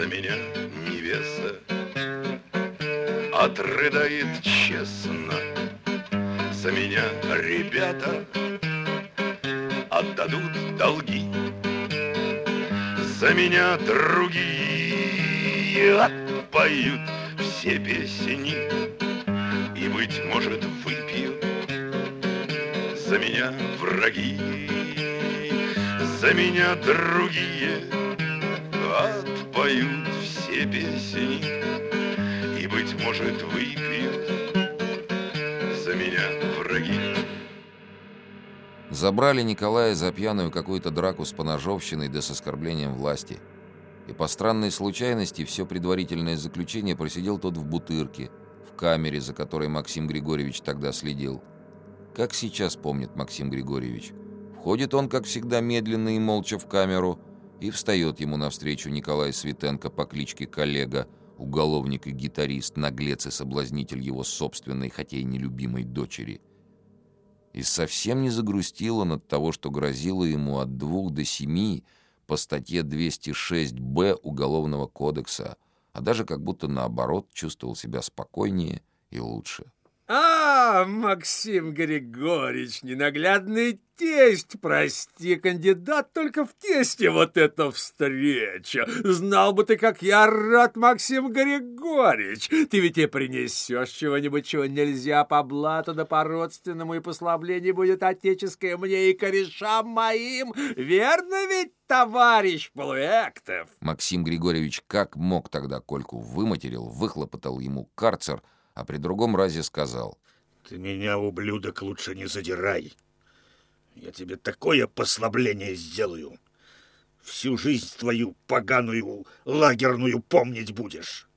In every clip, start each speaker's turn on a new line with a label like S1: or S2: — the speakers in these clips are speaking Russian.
S1: за меня невеста. Отрыдает честно За меня ребята. Отдадут долги За меня другие. Отпоют все песни И, быть может, выпьют За меня враги. За меня другие. Отпоют все песни И, быть может, выпьют За меня враги
S2: Забрали Николая за пьяную какую-то драку с поножовщиной да с оскорблением власти. И по странной случайности все предварительное заключение просидел тот в бутырке, в камере, за которой Максим Григорьевич тогда следил. Как сейчас помнит Максим Григорьевич. Входит он, как всегда, медленно и молча в камеру, и встает ему навстречу Николай Светенко по кличке Коллега, уголовник и гитарист, наглец и соблазнитель его собственной, хотя и нелюбимой дочери. И совсем не загрустил он от того, что грозило ему от двух до семи по статье 206-Б Уголовного кодекса, а даже как будто наоборот чувствовал себя спокойнее и лучше.
S3: А, Максим Григорьевич, ненаглядный тесть, прости, кандидат только в тесте вот эта встреча. Знал бы ты, как я рад, Максим Григорьевич. Ты ведь и принесешь чего-нибудь, чего нельзя по блату да по-родственному, и послабление будет отеческое мне и корешам моим. Верно ведь, товарищ Полуэктов?
S2: Максим Григорьевич как мог тогда Кольку выматерил, выхлопотал ему карцер, а при другом разе сказал.
S4: Ты меня, ублюдок, лучше не задирай. Я тебе такое послабление сделаю. Всю жизнь твою поганую лагерную помнить будешь.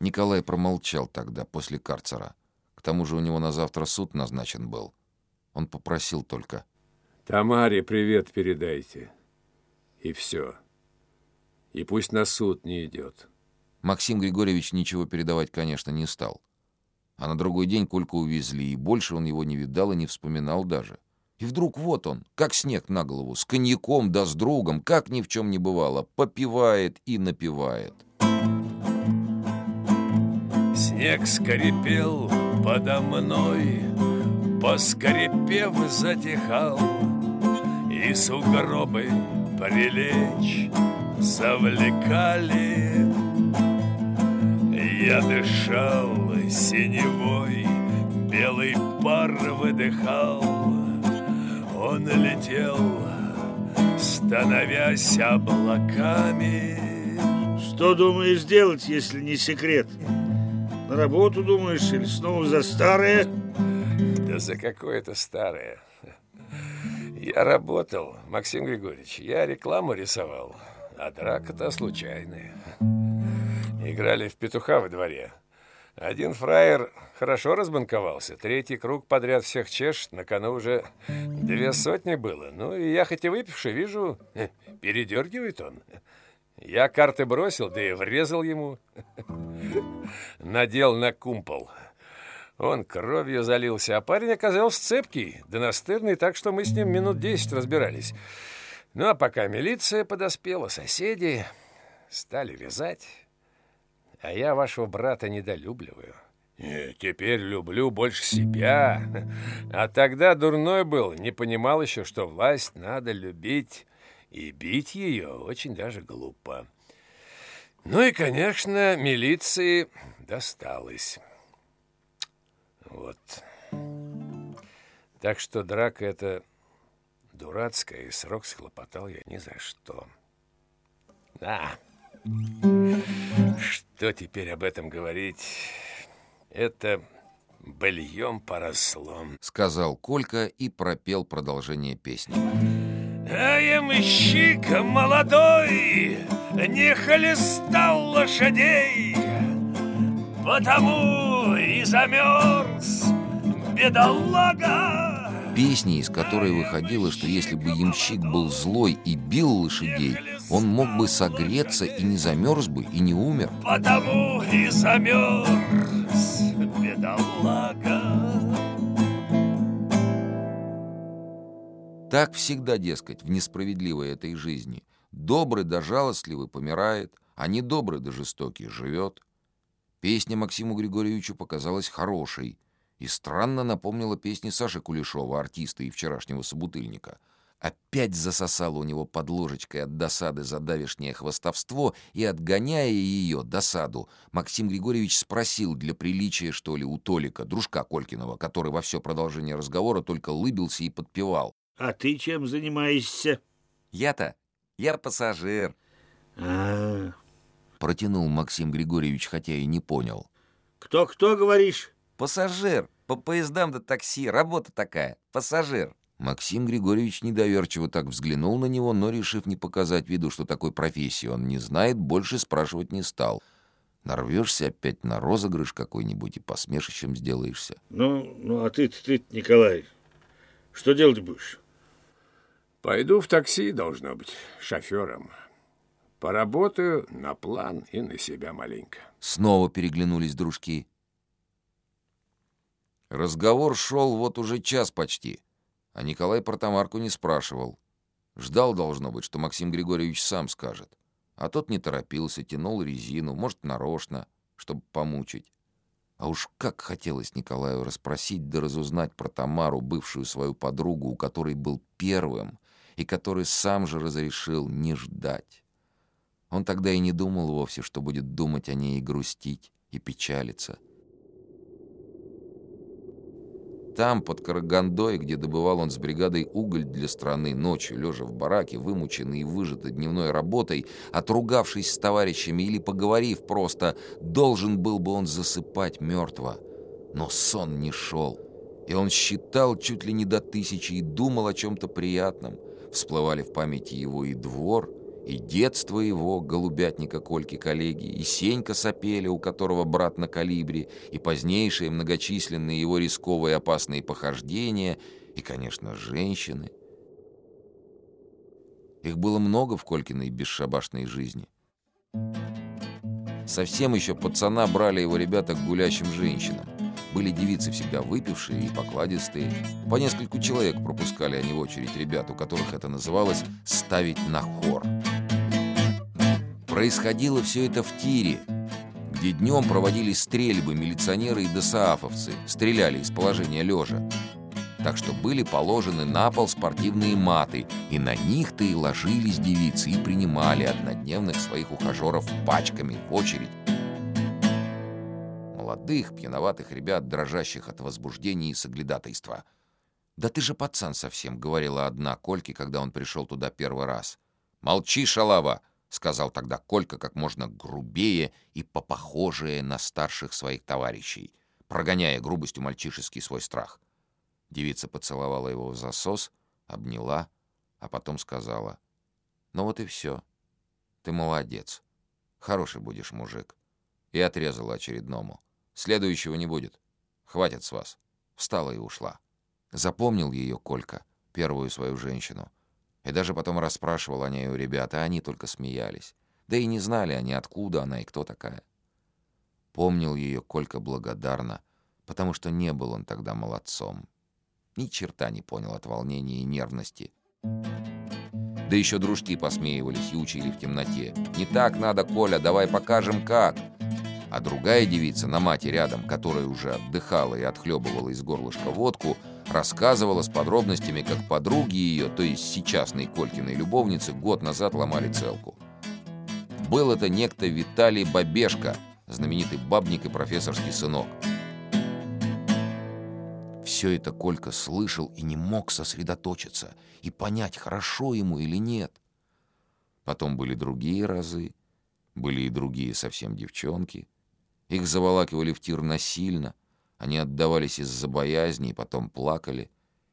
S2: Николай промолчал тогда, после карцера. К тому же у него на завтра суд назначен был. Он попросил только.
S3: Тамаре привет передайте. И все. И пусть на суд не идет.
S2: Максим Григорьевич ничего передавать, конечно, не стал. А на другой день Кольку увезли, и больше он его не видал и не вспоминал даже. И вдруг вот он, как снег на голову, с коньяком да с другом, как ни в чем не бывало, попивает и напивает.
S5: Снег скрипел подо мной, Поскрипев затихал, И сугробы прилечь завлекали. Я дышал синевой, белый пар выдыхал. Он летел, становясь облаками.
S4: Что думаешь делать, если не секрет? На работу думаешь или снова за старое?
S5: Да за какое-то старое. Я работал, Максим Григорьевич, я рекламу рисовал, а драка-то случайная. Играли в петуха во дворе. Один фраер хорошо разбанковался, третий круг подряд всех чешет, на кону уже две сотни было. Ну, и я хоть и выпивший, вижу, передергивает он. Я карты бросил, да и врезал ему. Надел на кумпол. Он кровью залился, а парень оказался цепкий, да настырный, так что мы с ним минут десять разбирались. Ну, а пока милиция подоспела, соседи стали вязать, а я вашего брата недолюбливаю. Нет, теперь люблю больше себя. А тогда дурной был, не понимал еще, что власть надо любить, и бить ее очень даже глупо. Ну и, конечно, милиции досталось. Вот. Так что драка эта дурацкая, и срок схлопотал я ни за что. Да. Что теперь об этом говорить? Это быльем порослом.
S2: Сказал Колька и пропел продолжение песни.
S5: А я мыщик молодой, не холестал лошадей, потому и замерз, бедолага.
S2: Песни, из которой выходило, что если бы ямщик был злой и бил лошадей, он мог бы согреться и не замерз бы, и не умер.
S5: Потому и замерз, бедолага.
S2: Так всегда, дескать, в несправедливой этой жизни. Добрый да жалостливый помирает, Они добры да жестокий, живет. Песня Максиму Григорьевичу показалась хорошей и странно напомнила песни Саши Кулешова, артиста и вчерашнего собутыльника — опять засосало у него под ложечкой от досады за давешнее хвостовство, и, отгоняя ее, досаду, Максим Григорьевич спросил для приличия, что ли, у Толика, дружка Колькиного, который во все продолжение разговора только лыбился и подпевал.
S4: «А ты чем занимаешься?»
S2: «Я-то? Я пассажир».
S4: А,
S2: Протянул Максим Григорьевич, хотя и не понял.
S4: Кто-кто, говоришь?
S2: «Пассажир. По поездам до такси. Работа такая. Пассажир». Максим Григорьевич недоверчиво так взглянул на него, но, решив не показать виду, что такой профессии он не знает, больше спрашивать не стал. Нарвешься опять на розыгрыш какой-нибудь и посмешищем сделаешься.
S4: Ну, ну, а ты, ты, Николай, что делать будешь?
S5: Пойду в такси, должно быть, шофером. Поработаю на план и на себя маленько.
S2: Снова переглянулись дружки. Разговор шел вот уже час почти. А Николай про Тамарку не спрашивал. Ждал, должно быть, что Максим Григорьевич сам скажет. А тот не торопился, тянул резину, может, нарочно, чтобы помучить. А уж как хотелось Николаю расспросить да разузнать про Тамару, бывшую свою подругу, у которой был первым, и который сам же разрешил не ждать. Он тогда и не думал вовсе, что будет думать о ней и грустить, и печалиться. Там, под Карагандой, где добывал он с бригадой уголь для страны, ночью, лежа в бараке, вымученный и выжатый дневной работой, отругавшись с товарищами или поговорив просто, должен был бы он засыпать мертво. Но сон не шел, и он считал чуть ли не до тысячи и думал о чем-то приятном. Всплывали в памяти его и двор, и детство его, голубятника Кольки коллеги, и Сенька Сапеля, у которого брат на калибре, и позднейшие многочисленные его рисковые опасные похождения, и, конечно, женщины. Их было много в Колькиной бесшабашной жизни. Совсем еще пацана брали его ребята к гулящим женщинам. Были девицы всегда выпившие и покладистые. По нескольку человек пропускали они в очередь ребят, у которых это называлось «ставить на хор». Происходило все это в тире, где днем проводились стрельбы милиционеры и досаафовцы, стреляли из положения лежа. Так что были положены на пол спортивные маты, и на них-то и ложились девицы и принимали однодневных своих ухажеров пачками в очередь. Молодых, пьяноватых ребят, дрожащих от возбуждения и соглядатайства. «Да ты же пацан совсем», — говорила одна Кольке, когда он пришел туда первый раз. «Молчи, шалава!» Сказал тогда Колька как можно грубее и попохожее на старших своих товарищей, прогоняя грубостью мальчишеский свой страх. Девица поцеловала его в засос, обняла, а потом сказала, «Ну вот и все. Ты молодец. Хороший будешь мужик». И отрезала очередному. «Следующего не будет. Хватит с вас». Встала и ушла. Запомнил ее Колька, первую свою женщину — и даже потом расспрашивал о ней у ребят, а они только смеялись. Да и не знали они, откуда она и кто такая. Помнил ее Колька благодарно, потому что не был он тогда молодцом. Ни черта не понял от волнения и нервности. Да еще дружки посмеивались и учили в темноте. «Не так надо, Коля, давай покажем, как!» А другая девица на мате рядом, которая уже отдыхала и отхлебывала из горлышка водку, рассказывала с подробностями, как подруги ее, то есть сейчасной Колькиной любовницы, год назад ломали целку. Был это некто Виталий Бабешка, знаменитый бабник и профессорский сынок. Все это Колька слышал и не мог сосредоточиться и понять, хорошо ему или нет. Потом были другие разы, были и другие совсем девчонки. Их заволакивали в тир насильно — они отдавались из-за боязни и потом плакали,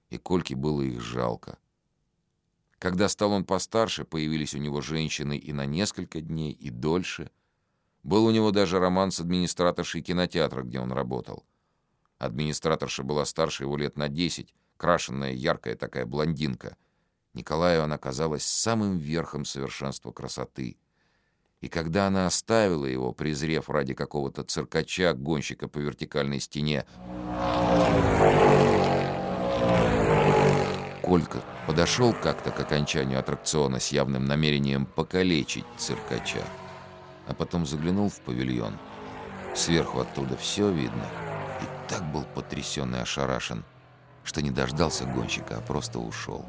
S2: и Кольке было их жалко. Когда стал он постарше, появились у него женщины и на несколько дней, и дольше. Был у него даже роман с администраторшей кинотеатра, где он работал. Администраторша была старше его лет на десять, крашенная, яркая такая блондинка. Николаю она казалась самым верхом совершенства красоты — и когда она оставила его, презрев ради какого-то циркача, гонщика по вертикальной стене, Колька подошел как-то к окончанию аттракциона с явным намерением покалечить циркача. а потом заглянул в павильон. Сверху оттуда все видно. И так был потрясен и ошарашен, что не дождался гонщика, а просто ушел.